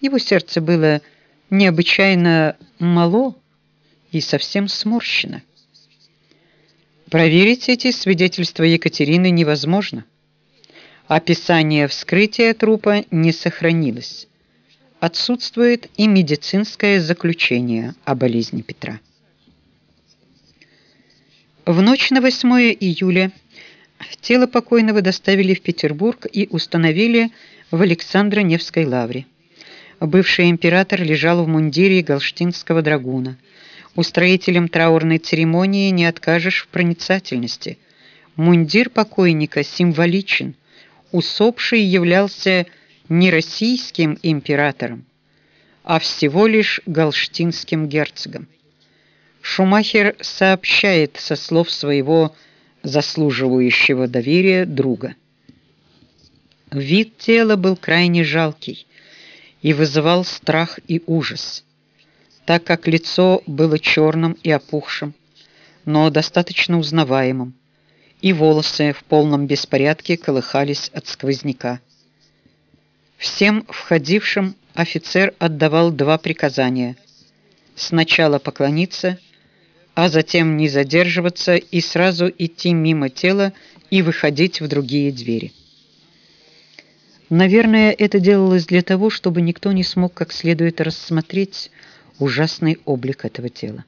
Его сердце было необычайно мало и совсем сморщено. Проверить эти свидетельства Екатерины невозможно. Описание вскрытия трупа не сохранилось. Отсутствует и медицинское заключение о болезни Петра. В ночь на 8 июля Тело покойного доставили в Петербург и установили в Александро-Невской лавре. Бывший император лежал в мундире галштинского драгуна. Устроителям траурной церемонии не откажешь в проницательности. Мундир покойника символичен. Усопший являлся не российским императором, а всего лишь галштинским герцогом. Шумахер сообщает со слов своего заслуживающего доверия друга. Вид тела был крайне жалкий и вызывал страх и ужас, так как лицо было черным и опухшим, но достаточно узнаваемым, и волосы в полном беспорядке колыхались от сквозняка. Всем входившим офицер отдавал два приказания: сначала поклониться а затем не задерживаться и сразу идти мимо тела и выходить в другие двери. Наверное, это делалось для того, чтобы никто не смог как следует рассмотреть ужасный облик этого тела.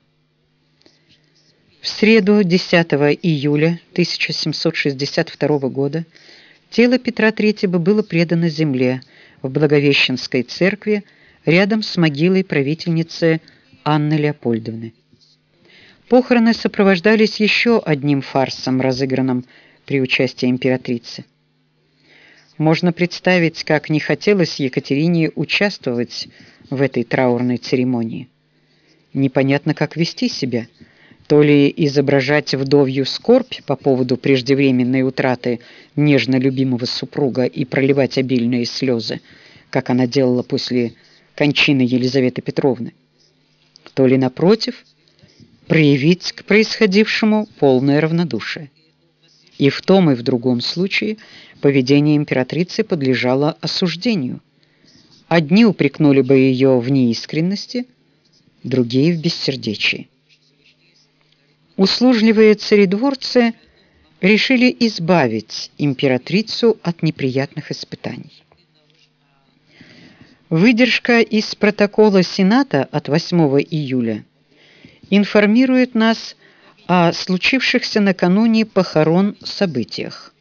В среду 10 июля 1762 года тело Петра III было предано земле в Благовещенской церкви рядом с могилой правительницы Анны Леопольдовны. Похороны сопровождались еще одним фарсом, разыгранным при участии императрицы. Можно представить, как не хотелось Екатерине участвовать в этой траурной церемонии. Непонятно, как вести себя. То ли изображать вдовью скорбь по поводу преждевременной утраты нежно любимого супруга и проливать обильные слезы, как она делала после кончины Елизаветы Петровны, то ли напротив – проявить к происходившему полное равнодушие. И в том и в другом случае поведение императрицы подлежало осуждению. Одни упрекнули бы ее в неискренности, другие в бессердечии. Услужливые царедворцы решили избавить императрицу от неприятных испытаний. Выдержка из протокола Сената от 8 июля информирует нас о случившихся накануне похорон событиях.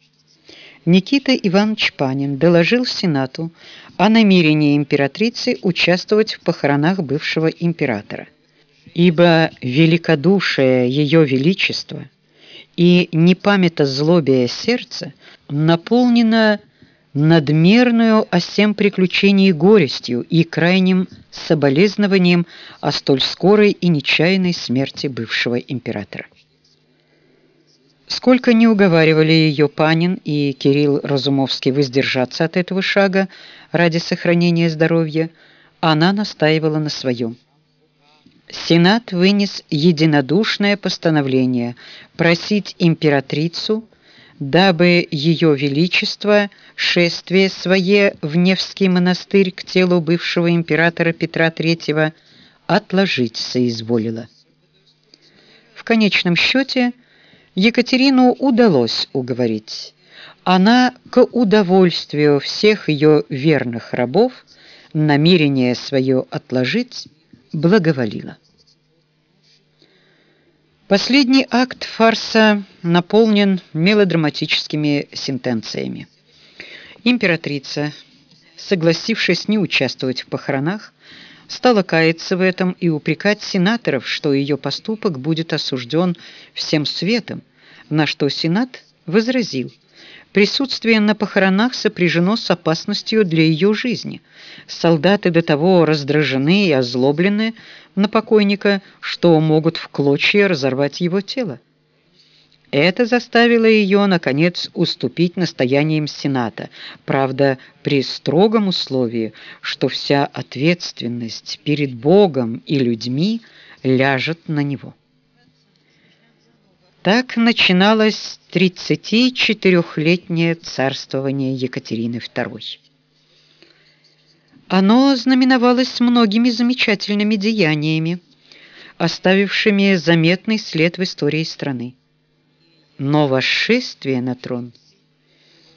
Никита Иванович Панин доложил Сенату о намерении императрицы участвовать в похоронах бывшего императора. Ибо великодушие ее величества и непамятозлобие сердца наполнено надмерную о всем приключении горестью и крайним соболезнованием о столь скорой и нечаянной смерти бывшего императора. Сколько не уговаривали ее Панин и Кирилл Разумовский воздержаться от этого шага ради сохранения здоровья, она настаивала на своем. Сенат вынес единодушное постановление просить императрицу, дабы ее величество шествие свое в Невский монастырь к телу бывшего императора Петра III отложить соизволила. В конечном счете Екатерину удалось уговорить. Она к удовольствию всех ее верных рабов намерение свое отложить благоволила. Последний акт фарса наполнен мелодраматическими сентенциями. Императрица, согласившись не участвовать в похоронах, стала каяться в этом и упрекать сенаторов, что ее поступок будет осужден всем светом, на что сенат возразил: Присутствие на похоронах сопряжено с опасностью для ее жизни. Солдаты до того раздражены и озлоблены на покойника, что могут в клочья разорвать его тело. Это заставило ее, наконец, уступить настояниям Сената, правда, при строгом условии, что вся ответственность перед Богом и людьми ляжет на него. Так начиналось 34-летнее царствование Екатерины II. Оно знаменовалось многими замечательными деяниями, оставившими заметный след в истории страны. Но восшествие на трон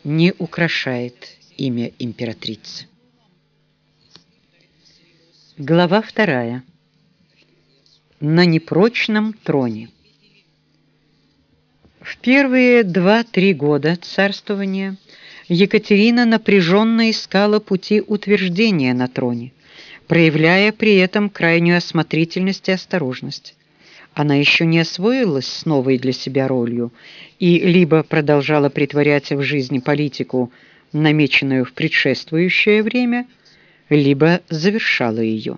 не украшает имя императрицы. Глава вторая. На непрочном троне. Первые два-три года царствования Екатерина напряженно искала пути утверждения на троне, проявляя при этом крайнюю осмотрительность и осторожность. Она еще не освоилась с новой для себя ролью и либо продолжала притворять в жизни политику, намеченную в предшествующее время, либо завершала ее.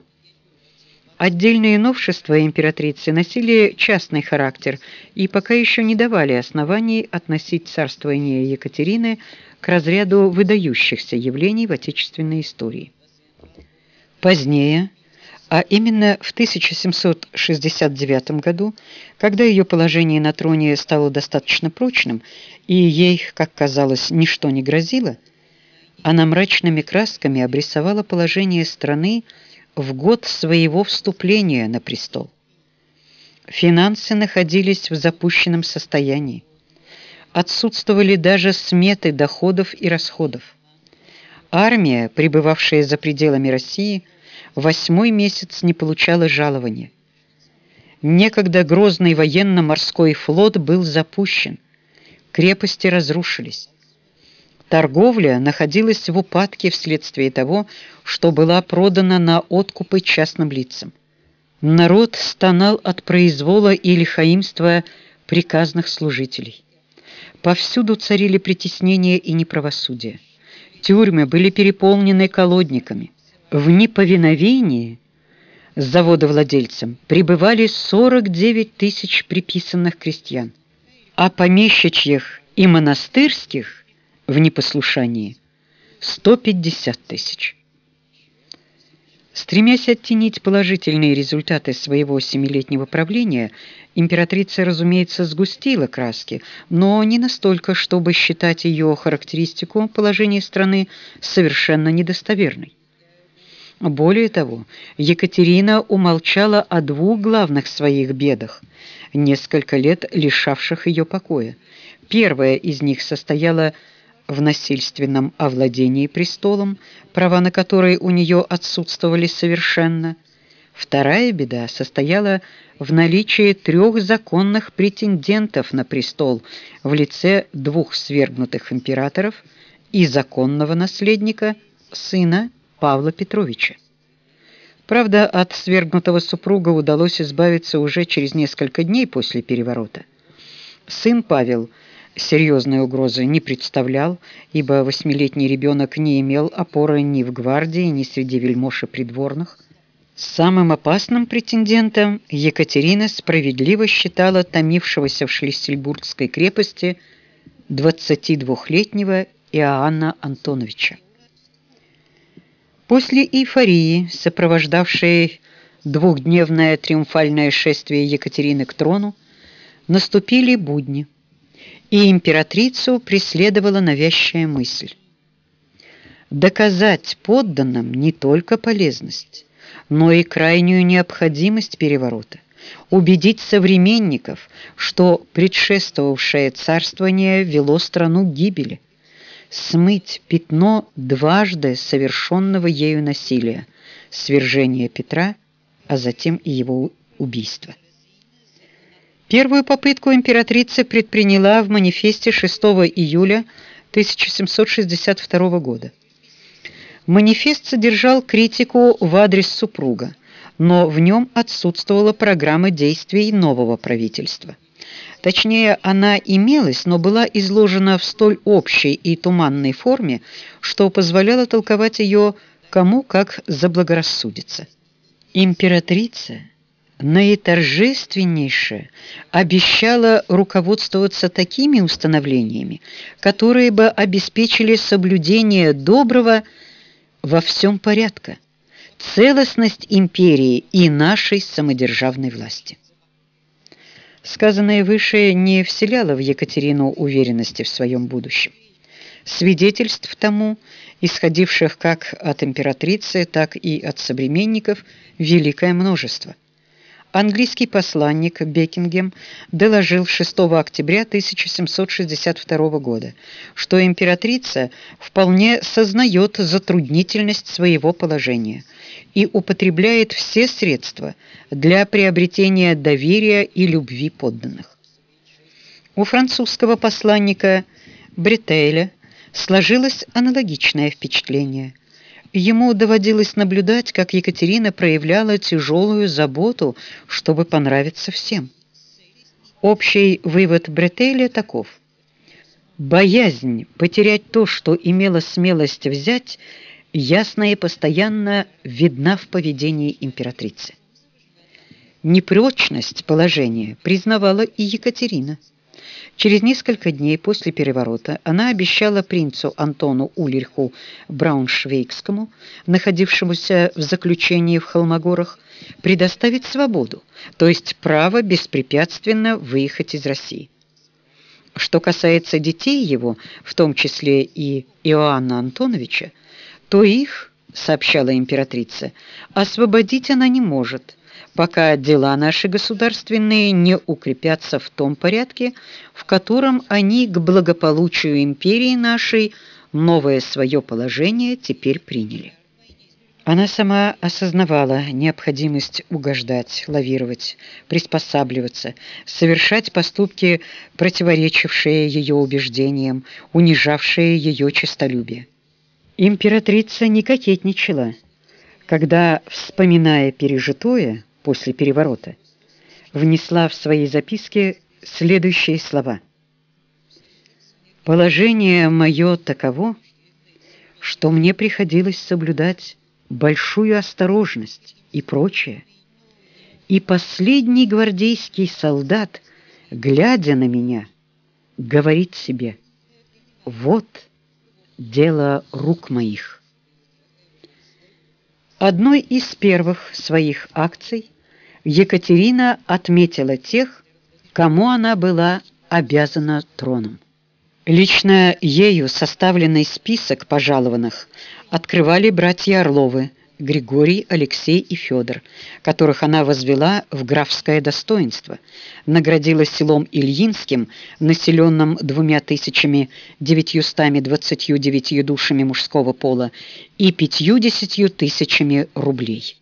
Отдельные новшества императрицы носили частный характер и пока еще не давали оснований относить царствование Екатерины к разряду выдающихся явлений в отечественной истории. Позднее, а именно в 1769 году, когда ее положение на троне стало достаточно прочным и ей, как казалось, ничто не грозило, она мрачными красками обрисовала положение страны в год своего вступления на престол. Финансы находились в запущенном состоянии. Отсутствовали даже сметы доходов и расходов. Армия, пребывавшая за пределами России, восьмой месяц не получала жалования. Некогда грозный военно-морской флот был запущен. Крепости разрушились. Торговля находилась в упадке вследствие того, что была продана на откупы частным лицам. Народ стонал от произвола и лихаимства приказных служителей. Повсюду царили притеснения и неправосудие. Тюрьмы были переполнены колодниками. В неповиновении заводовладельцам пребывали 49 тысяч приписанных крестьян, а помещичьих и монастырских в непослушании 150 тысяч. Стремясь оттенить положительные результаты своего семилетнего правления, императрица, разумеется, сгустила краски, но не настолько, чтобы считать ее характеристику положения страны совершенно недостоверной. Более того, Екатерина умолчала о двух главных своих бедах, несколько лет лишавших ее покоя. Первая из них состояла в в насильственном овладении престолом, права на которые у нее отсутствовали совершенно. Вторая беда состояла в наличии трех законных претендентов на престол в лице двух свергнутых императоров и законного наследника, сына Павла Петровича. Правда, от свергнутого супруга удалось избавиться уже через несколько дней после переворота. Сын Павел – серьезной угрозы не представлял, ибо восьмилетний ребенок не имел опоры ни в гвардии, ни среди вельмож и придворных. Самым опасным претендентом Екатерина справедливо считала томившегося в Шлиссельбургской крепости 22-летнего Иоанна Антоновича. После эйфории, сопровождавшей двухдневное триумфальное шествие Екатерины к трону, наступили будни, и императрицу преследовала навязчивая мысль. Доказать подданным не только полезность, но и крайнюю необходимость переворота, убедить современников, что предшествовавшее царствование вело страну к гибели, смыть пятно дважды совершенного ею насилия, свержение Петра, а затем и его убийство. Первую попытку императрица предприняла в манифесте 6 июля 1762 года. Манифест содержал критику в адрес супруга, но в нем отсутствовала программа действий нового правительства. Точнее, она имелась, но была изложена в столь общей и туманной форме, что позволяло толковать ее кому как заблагорассудится. Императрица наиторжественнейше обещала руководствоваться такими установлениями, которые бы обеспечили соблюдение доброго во всем порядка, целостность империи и нашей самодержавной власти. Сказанное выше не вселяло в Екатерину уверенности в своем будущем. Свидетельств тому, исходивших как от императрицы, так и от современников, великое множество – английский посланник Бекингем доложил 6 октября 1762 года, что императрица вполне сознает затруднительность своего положения и употребляет все средства для приобретения доверия и любви подданных. У французского посланника Бретейля сложилось аналогичное впечатление – Ему доводилось наблюдать, как Екатерина проявляла тяжелую заботу, чтобы понравиться всем. Общий вывод Бретеля таков: боязнь потерять то, что имела смелость взять, ясно и постоянно видна в поведении императрицы. Непрочность положения признавала и Екатерина. Через несколько дней после переворота она обещала принцу Антону Ульриху Брауншвейгскому, находившемуся в заключении в Холмогорах, предоставить свободу, то есть право беспрепятственно выехать из России. Что касается детей его, в том числе и Иоанна Антоновича, то их, сообщала императрица, освободить она не может, пока дела наши государственные не укрепятся в том порядке, в котором они к благополучию империи нашей новое свое положение теперь приняли. Она сама осознавала необходимость угождать, лавировать, приспосабливаться, совершать поступки, противоречившие ее убеждениям, унижавшие ее честолюбие. Императрица не кокетничала, когда, вспоминая пережитое, после переворота, внесла в свои записки следующие слова. «Положение мое таково, что мне приходилось соблюдать большую осторожность и прочее. И последний гвардейский солдат, глядя на меня, говорит себе, «Вот дело рук моих». Одной из первых своих акций Екатерина отметила тех, кому она была обязана троном. Лично ею составленный список пожалованных открывали братья Орловы, Григорий, Алексей и Федор, которых она возвела в графское достоинство, наградила селом Ильинским, населенным двумя тысячами девятьюстами двадцатью девятью душами мужского пола и пятьюдесятью тысячами рублей.